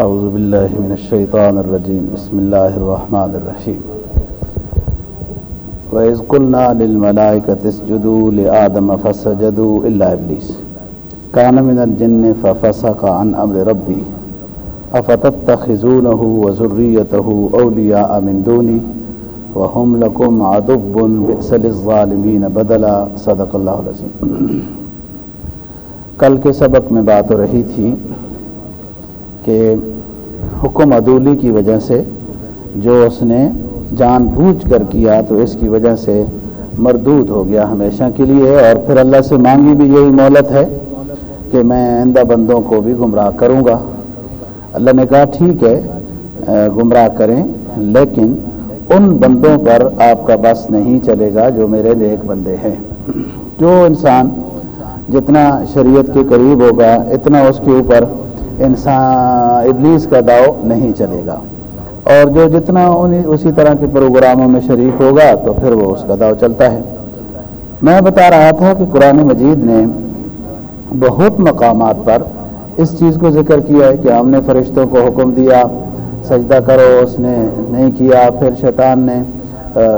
أعوذ بالله من الشيطان الرجيم. بسم الله الرحمن الرحيم. وإذ قلنا للملائكة اسجدوا لآدم فسجدوا إلا إبليس. كان من الجن ففسق عن أمر ربي أفتتخذونه وذريته أولياء من دوني؟ وهم لكم عدب بئس للظالمين بدلا. صدق اللہ العظیم کل کے سبق میں بات ہو رہی تھی کہ حکم عدولی کی وجہ سے جو اس نے جان بوجھ کر کیا تو اس کی وجہ سے مردود ہو گیا ہمیشہ کے لیے اور پھر اللہ سے مانگی بھی یہی مولت ہے کہ میں آئندہ بندوں کو بھی گمراہ کروں گا۔ اللہ نے کہا ٹھیک ہے گمراہ کریں، لیکن ان بندوں پر آپ کا بس نہیں چلے گا جو میرے نیک بندے ہیں۔ جو انسان جتنا شریعت کے قریب ہوگا، اتنا اس کے اوپر انسان ابلیس کا داؤ نہیں چلے گا۔ اور جو جتنا اسی طرح کے پروگراموں میں شریک ہوگا، تو پھر وہ اس کا داؤ چلتا ہے۔ میں بتا رہا تھا کہ قرآن مجید نے بہت مقامات پر اس چیز کو ذکر کیا ہے کہ ہم نے فرشتوں کو حکم دیا، سجدہ کرو، اس نے نہیں کیا، پھر شیطان نے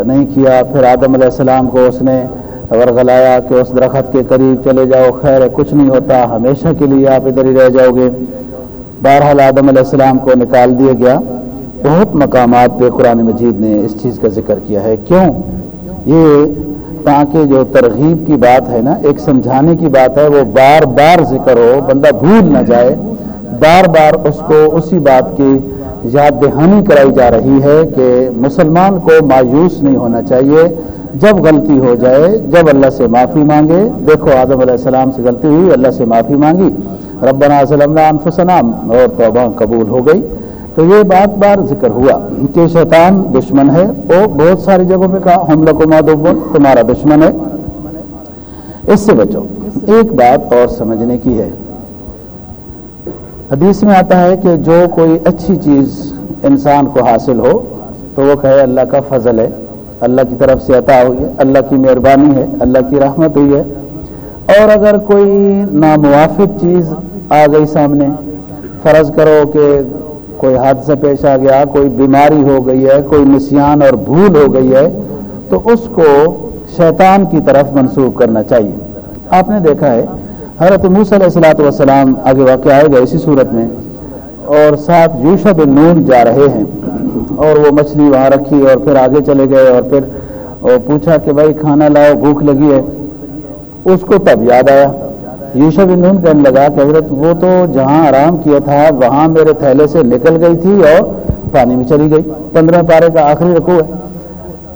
نہیں کیا، پھر آدم علیہ السلام کو اس نے ورغلایا کہ اس درخت کے قریب چلے جاؤ، خیر، کچھ نہیں ہوتا، ہمیشہ کے لیے آپ ادھر ہی رہ جاؤ گے۔ بہرحال آدم علیہ السلام کو نکال دیا گیا۔ بہت مقامات پہ قرآن مجید نے اس چیز کا ذکر کیا ہے۔ کیوں؟ یہ تاکہ جو ترغیب کی بات ہے نا، ایک سمجھانے کی بات ہے، وہ بار بار ذکر ہو، بندہ بھول نہ جائے۔ بار بار اس کو اسی بات کی یاد دہانی کرائی جا رہی ہے کہ مسلمان کو مایوس نہیں ہونا چاہیے۔ جب غلطی ہو جائے، جب اللہ سے معافی مانگے۔ دیکھو آدم علیہ السلام سے غلطی ہوئی، اللہ سے معافی مانگی۔ ربنا انفسنا، اور توبہ قبول ہو گئی۔ تو یہ بات بار ذکر ہوا کہ شیطان دشمن ہے۔ وہ بہت ساری جگہوں پہ کہا، ہم لوگ تمہارا دشمن ہے۔ اس سے بچو۔ ایک بات اور سمجھنے کی ہے۔ حدیث میں آتا ہے کہ جو کوئی اچھی چیز انسان کو حاصل ہو، تو وہ کہے، اللہ کا فضل ہے۔ اللہ کی طرف سے عطا ہوئی ہے۔ اللہ کی مہربانی ہے۔ اللہ کی رحمت ہوئی ہے۔ اور اگر کوئی ناموافق چیز آ گئی سامنے۔ فرض کرو کہ کوئی حادثہ پیش آ گیا، کوئی بیماری ہو گئی ہے، کوئی نسیان اور بھول ہو گئی ہے، تو اس کو شیطان کی طرف منسوخ کرنا چاہیے۔ آپ نے دیکھا ہے، حضرت موس علیہ السلاۃ والسلام آگے واقع آئے گا اسی صورت میں۔ اور ساتھ یوشا بن نون جا رہے ہیں۔ اور وہ مچھلی وہاں رکھی اور پھر آگے چلے گئے اور پھر پوچھا کہ بھائی کھانا لاؤ، بھوک لگی ہے۔ اس کو تب یاد آیا۔ یوشا بن نون کہنے لگا کہ حضرت وہ تو جہاں آرام کیا تھا، وہاں میرے تھیلے سے نکل گئی تھی اور پانی میں چلی گئی۔ پندرہ پارے کا آخری رکو ہے۔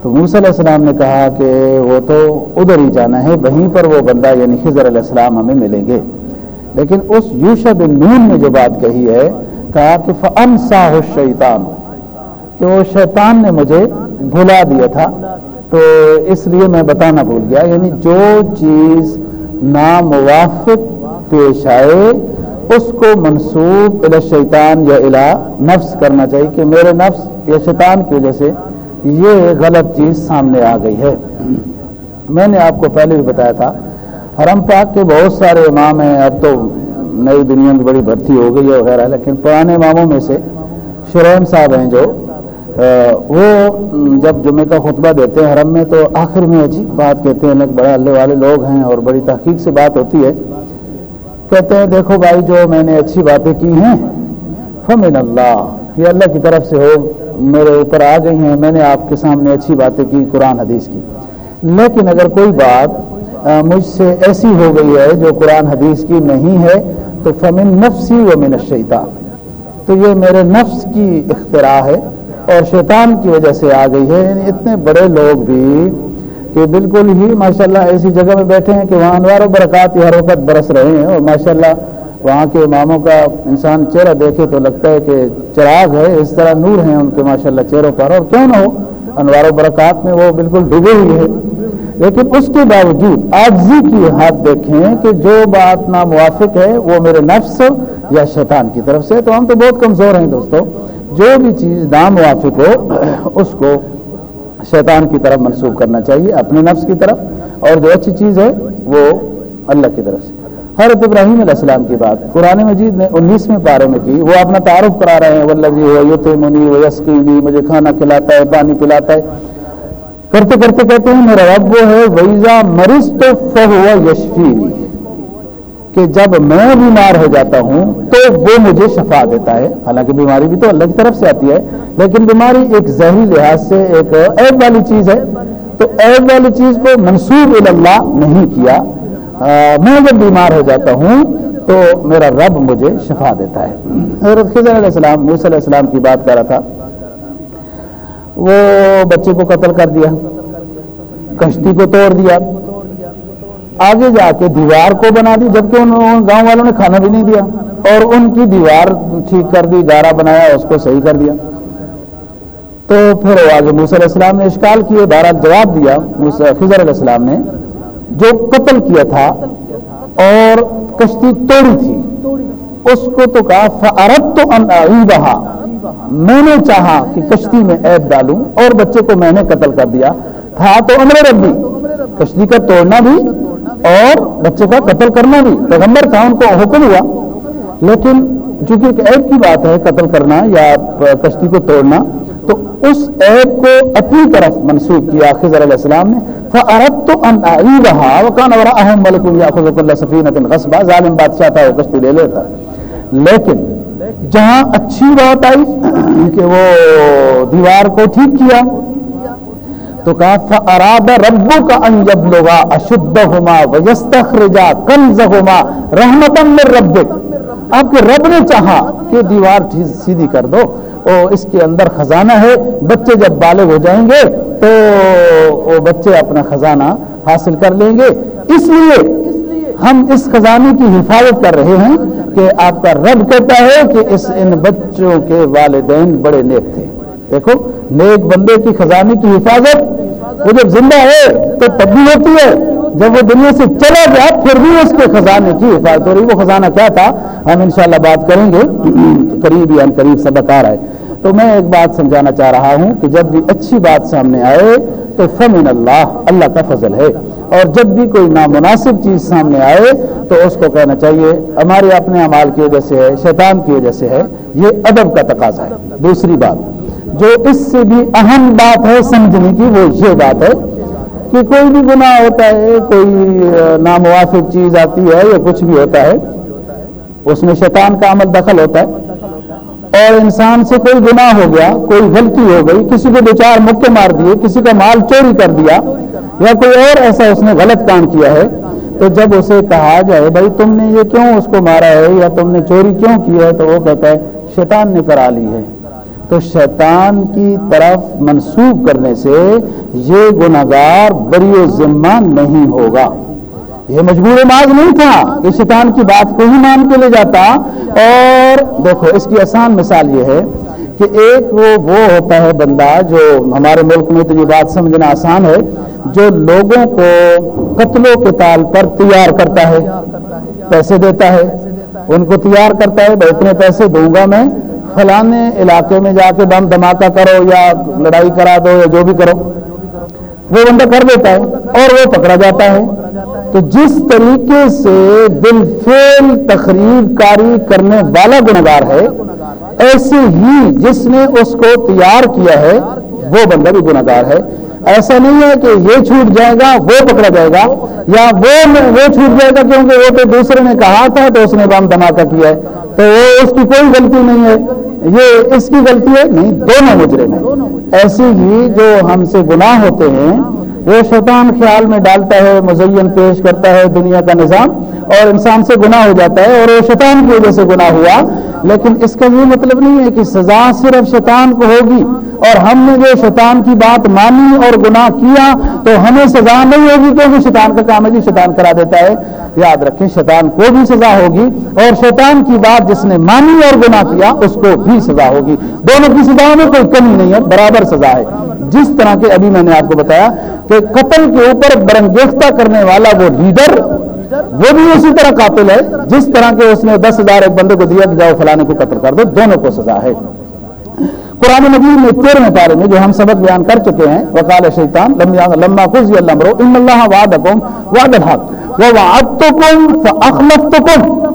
تو موس علیہ السلام نے کہا کہ وہ تو ادھر ہی جانا ہے، وہیں پر وہ بندہ یعنی خضر علیہ السلام ہمیں ملیں گے۔ لیکن اس یوشا بن نون نے جو بات کہی ہے، کہا کہ فن ساہ شیطان کہ وہ شیطان نے مجھے بھلا دیا تھا۔ تو اس لیے میں بتانا بھول گیا یعنی جو چیز ناموافق پیش آئے، اس کو منسوب الا شیطان یا الا نفس کرنا چاہیے کہ میرے نفس یا شیطان کی وجہ سے یہ غلط چیز سامنے آ گئی ہے۔ میں نے آپ کو پہلے بھی بتایا تھا، حرم پاک کے بہت سارے امام ہیں، اب تو نئی دنیا میں بڑی بھرتی ہو گئی ہے وغیرہ، لیکن پرانے اماموں میں سے شرون صاحب ہیں جو وہ جب جمعے کا خطبہ دیتے ہیں حرم میں تو آخر میں عجیب بات کہتے ہیں بڑے اللہ والے لوگ ہیں اور بڑی تحقیق سے بات ہوتی ہے۔ کہتے ہیں، دیکھو بھائی، جو میں نے اچھی باتیں کی ہیں، فمن اللہ، یہ اللہ کی طرف سے ہو، میرے اوپر آ گئی ہیں، میں نے آپ کے سامنے اچھی باتیں کی، قرآن حدیث کی۔ لیکن اگر کوئی بات مجھ سے ایسی ہو گئی ہے جو قرآن حدیث کی نہیں ہے، تو فمن نفسی و من الشیطان۔ تو یہ میرے نفس کی اختراع ہے۔ اور شیطان کی وجہ سے آ گئی ہے۔ یعنی اتنے بڑے لوگ بھی کہ بالکل ہی ماشاءاللہ ایسی جگہ میں بیٹھے ہیں کہ وہاں انوار و برکات ہر وقت برس رہے ہیں۔ اور ماشاءاللہ وہاں کے اماموں کا انسان چہرہ دیکھے تو لگتا ہے کہ چراغ ہے، اس طرح نور ہیں ان کے ماشاءاللہ چہروں پر۔ اور کیوں نہ ہو، انوار و برکات میں وہ بالکل ڈوبے ہوئی ہے لیکن اس کے باوجود آجزی کی حد دیکھیں کہ جو بات ناموافق ہے وہ میرے نفس یا شیطان کی طرف سے تو ہم تو بہت کمزور ہیں دوستو۔ جو بھی چیز ناموافق ہو، اس کو شیطان کی طرف منسوخ کرنا چاہیے، اپنے نفس کی طرف۔ اور جو اچھی چیز ہے، وہ اللہ کی طرف سے۔ حضرت ابراہیم علیہ السلام کی بات قرآن مجید نے انیسویں پارے میں کی۔ وہ اپنا تعارف کرا رہے ہیں۔ ولزی ہے یوت منی و یسکینی مجھے کھانا کھلاتا ہے، پانی پلاتا ہے۔ کرتے کرتے کہتے ہیں، میرا رب وہ ہے ویزا مرض تو فہو یشفینی۔ کہ جب میں بیمار ہو جاتا ہوں تو وہ مجھے شفا دیتا ہے۔ حالانکہ بیماری بھی تو اللہ کی طرف سے آتی ہے، لیکن بیماری ایک ذہنی لحاظ سے ایک عیب والی چیز ہے۔ تو عیب والی چیز کو منسوب اللہ نہیں کیا۔ میں جب بیمار ہو جاتا ہوں تو میرا رب مجھے شفا دیتا ہے۔ حضرت خضر علیہ السلام، موسیٰ علیہ السلام کی بات کر رہا تھا۔ وہ بچے کو قتل کر دیا، کشتی کو توڑ دیا۔ آگے جا کے دیوار کو بنا دی، جبکہ ان گاؤں والوں نے کھانا بھی نہیں دیا۔ اور ان کی دیوار ٹھیک کر دی، گارا بنایا، اس کو صحیح کر دیا۔ تو پھر آگے موسیٰ علیہ السلام نے اشکال کیے، بہرحال جواب دیا۔ خضر علیہ السلام نے جو قتل کیا تھا اور کشتی توڑی تھی، اس کو تو کہا فعرت تو میں نے چاہا کہ کشتی میں عیب ڈالوں اور بچے کو میں نے قتل کر دیا۔ تھا تو امر ربی۔ کشتی کا توڑنا بھی اور بچے کا قتل کرنا بھی۔ پیغمبر تھا، ان کو حکم ہوا۔ لیکن چونکہ ایک عیب کی بات ہے قتل کرنا یا کشتی کو توڑنا، تو اس عیب کو اپنی طرف منسوخ کیا خضر علیہ السلام نے۔ فَأَرَدْتُ أَنْ أَعِيبَهَا وَكَانَ وَرَأَهُمْ مَلِكٌ يَأْخُذُ كُلَّ سَفِينَةٍ غَصْبًا۔ ظالم بادشاہ تھا، وہ کشتی لے لیتا۔ لیکن جہاں اچھی بات آئی کہ وہ دیوار کو ٹھیک کیا تو کہا، فَأَرَادَ رَبُّكَ أَن يَبْلُغَا أَشُدَّهُمَا وَيَسْتَخْرِجَا كَنْزَهُمَا رَحْمَةً مِّن رَبِّكَ۔ آپ کے رب نے چاہا کہ دیوار سیدھی کر دو۔ اور اس کے اندر خزانہ ہے۔ بچے جب بالغ ہو جائیں گے تو وہ بچے اپنا خزانہ حاصل کر لیں گے۔ اس لیے ہم اس خزانے کی حفاظت کر رہے ہیں کہ آپ کا رب کہتا ہے کہ اس ان بچوں کے والدین بڑے نیک تھے۔ دیکھو نیک بندے کی خزانے کی حفاظت، وہ جب زندہ ہے تو تب بھی ہوتی ہے۔ جب وہ دنیا سے چلا گیا، پھر بھی اس کے خزانے کی حفاظت ہو رہی۔ وہ خزانہ کیا تھا؟ ہم انشاءاللہ بات کریں گے قریب یا قریب سبق آ رہا ہے۔ تو میں ایک بات سمجھانا چاہ رہا ہوں کہ جب بھی اچھی بات سامنے آئے تو فمن اللہ اللہ کا فضل ہے۔ اور جب بھی کوئی نامناسب چیز سامنے آئے تو اس کو کہنا چاہیے، ہمارے اپنے اعمال کی وجہ سے ہے، شیطان کی وجہ سے ہے۔ یہ ادب کا تقاضا ہے۔ دوسری بات جو اس سے بھی اہم بات ہے سمجھنے کی، وہ یہ بات ہے کہ کوئی بھی گناہ ہوتا ہے، کوئی ناموافق چیز آتی ہے یا کچھ بھی ہوتا ہے، اس میں شیطان کا عمل دخل ہوتا ہے۔ اور انسان سے کوئی گناہ ہو گیا، کوئی غلطی ہو گئی، کسی کو دو چار مکے مار دیے، کسی کا مال چوری کر دیا یا کوئی اور ایسا اس نے غلط کام کیا ہے، تو جب اسے کہا جائے، بھائی، تم نے یہ کیوں اس کو مارا ہے یا تم نے چوری کیوں کی ہے؟ تو وہ کہتا ہے، شیطان نے کرا لی ہے۔ تو شیطان کی طرف منسوخ کرنے سے یہ گناگار بری و ذمہ نہیں ہوگا۔ یہ مجبور ماض نہیں تھا۔ کہ شیطان کی بات کو ہی مان کے لے جاتا۔ اور دیکھو، اس کی آسان مثال یہ ہے کہ ایک وہ وہ ہوتا ہے بندہ جو ہمارے ملک میں تو یہ بات سمجھنا آسان ہے، جو لوگوں کو قتل و قتال پر تیار کرتا ہے، پیسے دیتا ہے۔ ان کو تیار کرتا ہے، بھائی اتنے پیسے دوں گا میں۔ فلانے علاقے میں جا کے بم دھماکہ کرو یا لڑائی کرا دو یا جو بھی کرو، وہ بندہ کر دیتا ہے اور وہ پکڑا جاتا ہے۔ تو جس طریقے سے دل فیل تقریب کاری کرنے والا گنگار ہے، ایسے ہی جس نے اس کو تیار کیا ہے، وہ بندہ بھی گناگار ہے۔ ایسا نہیں ہے کہ یہ چھوٹ جائے گا، وہ پکڑا جائے گا، یا وہ وہ چھوٹ جائے گا کیونکہ وہ تو دوسرے نے کہا تھا تو اس نے بم دھماکہ کیا ہے۔ تو وہ اس کی کوئی غلطی نہیں ہے۔ یہ اس کی غلطی ہے؟ نہیں، دونوں مجرم ہیں۔ ایسی ہی جو ہم سے گناہ ہوتے ہیں، وہ شیطان خیال میں ڈالتا ہے، مزین پیش کرتا ہے، دنیا کا نظام اور انسان سے گناہ ہو جاتا ہے اور وہ شیطان کی وجہ سے گناہ ہوا۔ لیکن اس کا یہ مطلب نہیں ہے کہ سزا صرف شیطان کو ہوگی۔ اور ہم نے جو شیطان کی بات مانی اور گناہ کیا تو ہمیں سزا نہیں ہوگی کیونکہ شیطان کا کام ہے جی شیطان کرا دیتا ہے۔ یاد رکھیں، شیطان کو بھی سزا ہوگی اور شیطان کی بات جس نے مانی اور گناہ کیا، اس کو بھی سزا ہوگی۔ دونوں کی سزاؤں میں کوئی کمی نہیں ہے، برابر سزا ہے۔ جس طرح کے ابھی میں نے آپ کو بتایا کہ قتل کے اوپر برنگیختہ کرنے والا وہ لیڈر وہ بھی اسی طرح قاتل ہے، جس طرح کے اس نے دس ہزار ایک بندے کو دیا کہ جاؤ فلانے کو قتل کر دو، دونوں کو سزا ہے۔ قرآن مجید میں تیرہویں پارے میں جو ہم سبق بیان کر چکے ہیں وکال شیطان لما خزی اللہ مرو ان اللہ وعد وعد الحق۔ وہ فاخلفتکم۔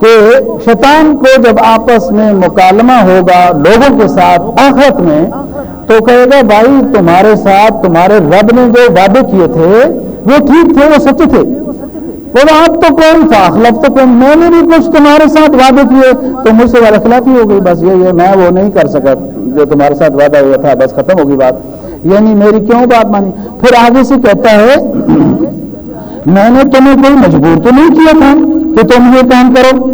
کہ شیطان کو جب آپس میں مکالمہ ہوگا لوگوں کے ساتھ آخرت میں، تو کہے گا، بھائی تمہارے ساتھ تمہارے رب نے جو وعدے کیے تھے، وہ ٹھیک تھے، وہ سچے تھے۔ بولا آپ تو کون فاخلف تو کون میں نے بھی کچھ تمہارے ساتھ وعدے کیے، تو مجھ سے وعدہ ہو گئی، بس یہ میں وہ نہیں کر سکا جو تمہارے ساتھ وعدہ ہوا تھا، بس ختم ہوگی بات۔ یعنی میری کیوں بات مانی؟ پھر آگے سے کہتا ہے، میں نے تمہیں کوئی مجبور تو نہیں کیا تھا کہ تم یہ کام کرو؟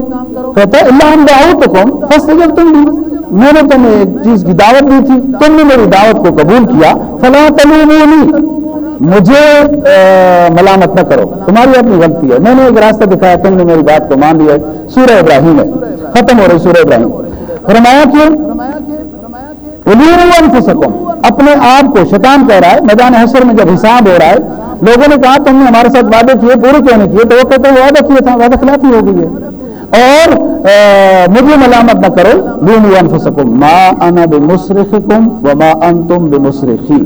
کہتا ہے، اللہ ہم تو کون فسٹ جب تم بھی میں نے تمہیں ایک چیز کی دعوت دی تھی، تم نے میری دعوت کو قبول کیا فلاں تلومونی۔ مجھے ملامت نہ کرو۔ تمہاری اپنی غلطی ہے۔ میں نے ایک راستہ دکھایا، تم نے میری بات کو مان لیا۔ سورہ ابراہیم ہے۔ ختم ہو رہی سورہ ابراہیم۔ فرمایا کیوں اپنے آپ کو شیطان کہہ رہا ہے۔ میدان حشر میں جب حساب ہو رہا ہے، لوگوں نے کہا، تم نے ہمارے ساتھ وعدے کیے، پورے کیوں نہیں کیے، تو وہ کہتے ہیں، وعدہ کیا تھا وعدہ خلافی ہو گئی ہے۔ اور مجھے ملامت نہ کرو۔ لومو انفسکم ما انا بمصرخکم وما انتم بمصرخی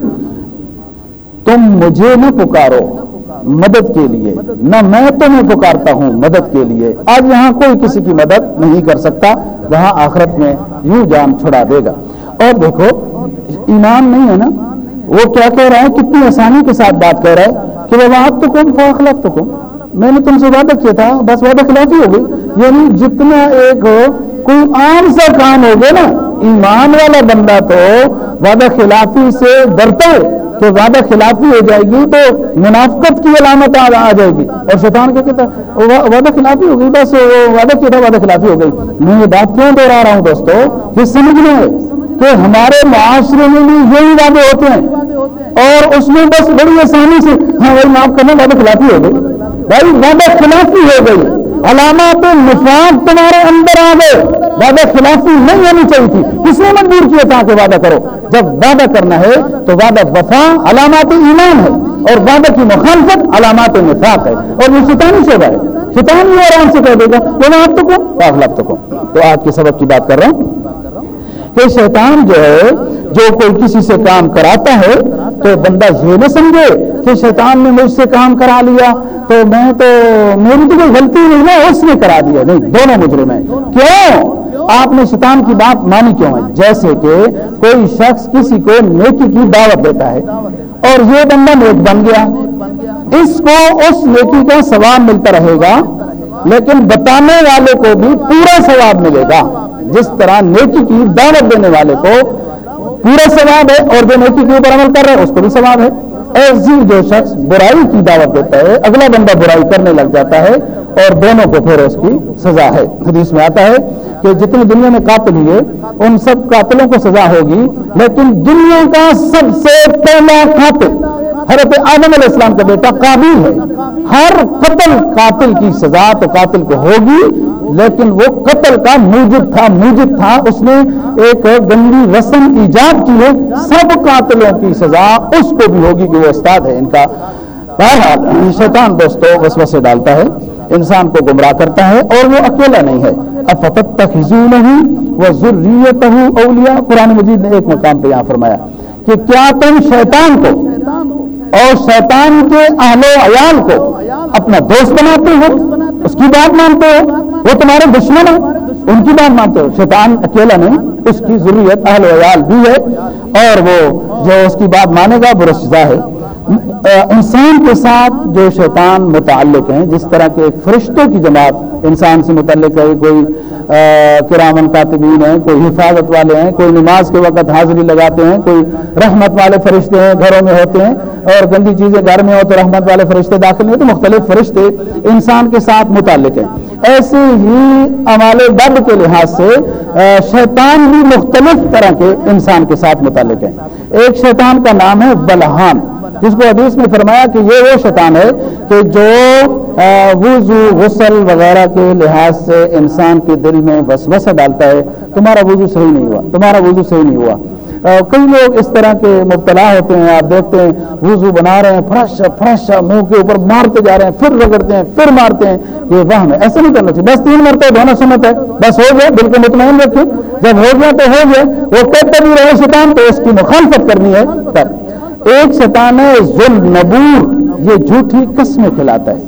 تم مجھے نہ پکارو مدد کے لیے۔ نہ میں تمہیں پکارتا ہوں مدد کے لیے۔ آج یہاں کوئی کسی کی مدد نہیں کر سکتا وہاں آخرت میں یوں جان چھڑا دے گا۔ اور دیکھو، ایمان نہیں ہے نا؟ وہ کیا کہہ رہا ہے؟ کتنی آسانی کے ساتھ بات کہہ رہا ہے کہ وہ آپ تو کم فاخلاف تو کم۔ میں نے تم سے وعدہ کیا تھا، بس وعدہ خلافی ہو گئی۔ یعنی جتنا ایک کوئی عام سا کام ہو گیا نا، ایمان والا بندہ تو وعدہ خلافی سے ڈرتا ہے۔ کہ وعدہ خلافی ہو جائے گی تو منافقت کی علامت آ جائے گی۔ اور شیطان کیا کہتا وعدہ خلافی ہو گئی، بس وعدہ کیا تھا وعدہ خلافی ہو گئی۔ میں یہ بات کیوں دوہرا رہا ہوں دوستو؟ یہ سمجھنا ہے کہ ہمارے معاشرے میں بھی یہی وعدے ہوتے ہیں۔ اور اس میں بس بڑی آسانی سے ہاں وہی معاف کرنا، وعدہ خلافی ہو گئی۔ بھائی، وعدہ خلافی ہو گئی۔ علامات نفاق تمہارے اندر آ گئے وعدہ خلافی نہیں ہونی چاہیے تھی۔ کس نے مجبور کیا تھا کہ وعدہ کرو؟ جب وعدہ کرنا ہے تو وعدہ وفا علامات ایمان ہے اور وعدہ کی مخالفت علامات نفاق ہے۔ اور یہ شیطانی شعبہ ہے۔ شیطان ہی آرام سے کہہ دے گا وہ آپ تو کو آپ تو کو تو آج کے سبق کی بات کر رہا ہوں۔ کہ شیطان جو ہے، جو کوئی کسی سے کام کراتا ہے تو بندہ یہ نہ سمجھے۔ کہ شیطان نے مجھ سے کام کرا لیا تو میں تو میری تو کوئی غلطی نہیں ہے اس نے کرا دیا۔ نہیں، دونوں مجرم ہیں کیوں؟ آپ نے شیطان کی بات مانی کیوں ہے؟ جیسے کہ کوئی شخص کسی کو نیکی کی دعوت دیتا ہے اور یہ بندہ نیک بن گیا۔ اس کو اس نیکی کا ثواب ملتا رہے گا، لیکن بتانے والے کو بھی پورا ثواب ملے گا۔ جس طرح نیکی کی دعوت دینے والے کو پورا ثواب ہے اور جو نیکی کے اوپر عمل کر رہے ہیں اس کو بھی ثواب ہے۔ ایسی جو شخص برائی کی دعوت دیتا ہے، اگلا بندہ برائی کرنے لگ جاتا ہے اور دونوں کو پھر اس کی سزا ہے۔ حدیث میں آتا ہے کہ جتنے دنیا میں قاتل ہوئے، ان سب قاتلوں کو سزا ہوگی، لیکن دنیا کا سب سے پہلا قاتل حضرت آدم علیہ السلام کا بیٹا قابل ہے۔ ہر قتل قاتل کی سزا تو قاتل کو ہوگی لیکن وہ قتل کا موجود تھا موجود تھا۔ اس نے ایک گندی رسم ایجاد کی ہے۔ سب قاتلوں کی سزا اس کو بھی ہوگی کہ وہ استاد ہے ان کا بہرحال شیطان دوستوں وسوسے سے ڈالتا ہے، انسان کو گمراہ کرتا ہے اور وہ اکیلا نہیں ہے۔ افتت تخزون وہ ضروریت اولیا قرآن مجید نے ایک مقام پہ یہاں فرمایا کہ کیا تم شیطان کو اور شیطان کے اہل و عیال کو اپنا دوست بناتے ہو؟ اس کی بات مانتے ہو؟ وہ تمہارے دشمن ہیں۔ ان کی بات مانتے ہو۔ شیطان اکیلا نہیں، اس کی ضروریت اہل و عیال بھی ہے اور وہ جو اس کی بات مانے گا برشدہ ہے۔ انسان کے ساتھ جو شیطان متعلق ہیں، جس طرح کے ایک فرشتوں کی جماعت انسان سے متعلق ہے، کوئی کرامن کاتبین ہیں، کوئی حفاظت والے ہیں، کوئی نماز کے وقت حاضری لگاتے ہیں، کوئی رحمت والے فرشتے ہیں، گھروں میں ہوتے ہیں اور گندی چیزیں گھر میں ہو تو رحمت والے فرشتے داخل نہیں تو مختلف فرشتے انسان کے ساتھ متعلق ہیں۔ ایسے ہی ہمارے بد کے لحاظ سے شیطان بھی مختلف طرح کے انسان کے ساتھ متعلق ہیں۔ ایک شیطان کا نام ہے بلحان جس کو حدیث میں فرمایا کہ یہ وہ شیطان ہے کہ جو وضو، غسل وغیرہ کے لحاظ سے انسان کے دل میں وسوسہ ڈالتا ہے، تمہارا وضو صحیح نہیں ہوا، تمہارا وضو صحیح نہیں ہوا۔ کئی لوگ اس طرح کے مبتلا ہوتے ہیں، آپ دیکھتے ہیں، وضو بنا رہے ہیں فرش فرش منہ کے اوپر مارتے جا رہے ہیں، پھر رگڑتے ہیں، پھر مارتے ہیں۔ یہ وہم ہے ایسا نہیں کرنا چاہیے۔ بس تین مرتبہ دھونا سنت ہے۔ بس ہو گیا، بالکل مطمئن رکھے جب ہو گیا تو ہو گیا۔ وہ کہتے بھی رہے شیطان، تو اس کی مخالفت کرنی ہے۔ تب ایک شیطان ہے، ظلم، نبور۔ یہ جھوٹی قسمیں کھلاتا ہے۔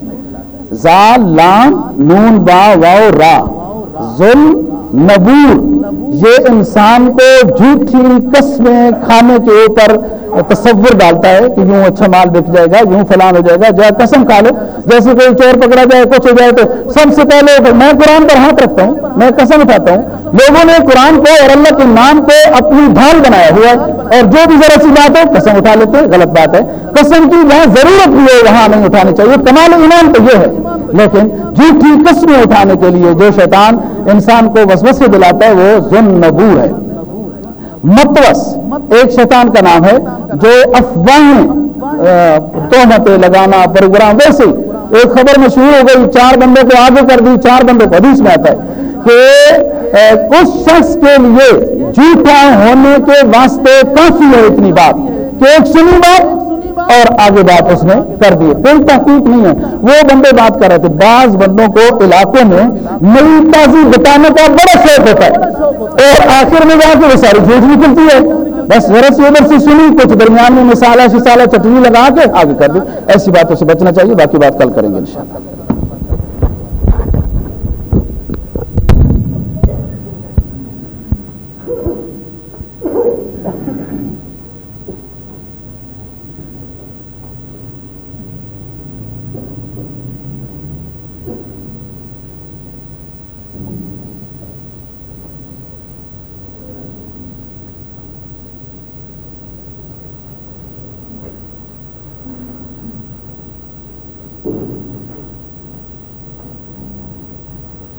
زال، لام، نون با واؤ را۔ ظلم، نبور۔ یہ انسان کو جھوٹی قسمیں کھانے کے اوپر تصور ڈالتا ہے کہ یوں اچھا مال بک جائے گا، یوں فلان ہو جائے گا جائے قسم کھا لو، جیسے کوئی چور پکڑا جائے، کچھ ہو جائے تو سب سے پہلے میں قرآن پر ہاتھ رکھتا ہوں، میں قسم اٹھاتا ہوں۔ لوگوں نے قرآن کو اور اللہ کے نام کو اپنی ڈھال بنایا ہوا ہے اور جو بھی ذرا سی بات ہے قسم اٹھا لیتے ہیں غلط بات ہے۔ قسم کی جہاں ضرورت بھی ہے وہاں نہیں اٹھانی چاہیے۔ کمال ایمان تو یہ ہے۔ لیکن جھوٹھی قسمیں اٹھانے کے لیے جو شیطان انسان کو وسوسے دلاتا ہے وہ ذن نبور ہے۔ متوس، ایک شیطان کا نام ہے جو افواہیں تہمتیں لگانا، پروگرام، ویسے ایک خبر مشہور ہو گئی، چار بندوں کو آگے کر دی، چار بندوں کو حدیث میں آتا ہے کہ اس شخص کے لیے جھوٹا ہونے کے واسطے کافی ہے اتنی بات کہ ایک سنی بات اور آگے بات اس نے کر دی۔ کوئی تحقیق نہیں ہے۔ وہ بندے بات کر رہے تھے۔ بعض بندوں کو علاقے میں نئی تازی بتانے کا بڑا شوق ہوتا ہے۔ اور آخر میں جا کے وہ ساری جھوٹ نکلتی ہے۔ بس ذرا سی ادھر سے سنی، کچھ درمیان میں مسالہ شسالہ چٹنی لگا کے آگے کر دی۔ ایسی باتوں سے بچنا چاہیے، باقی بات کل کریں گے انشاءاللہ۔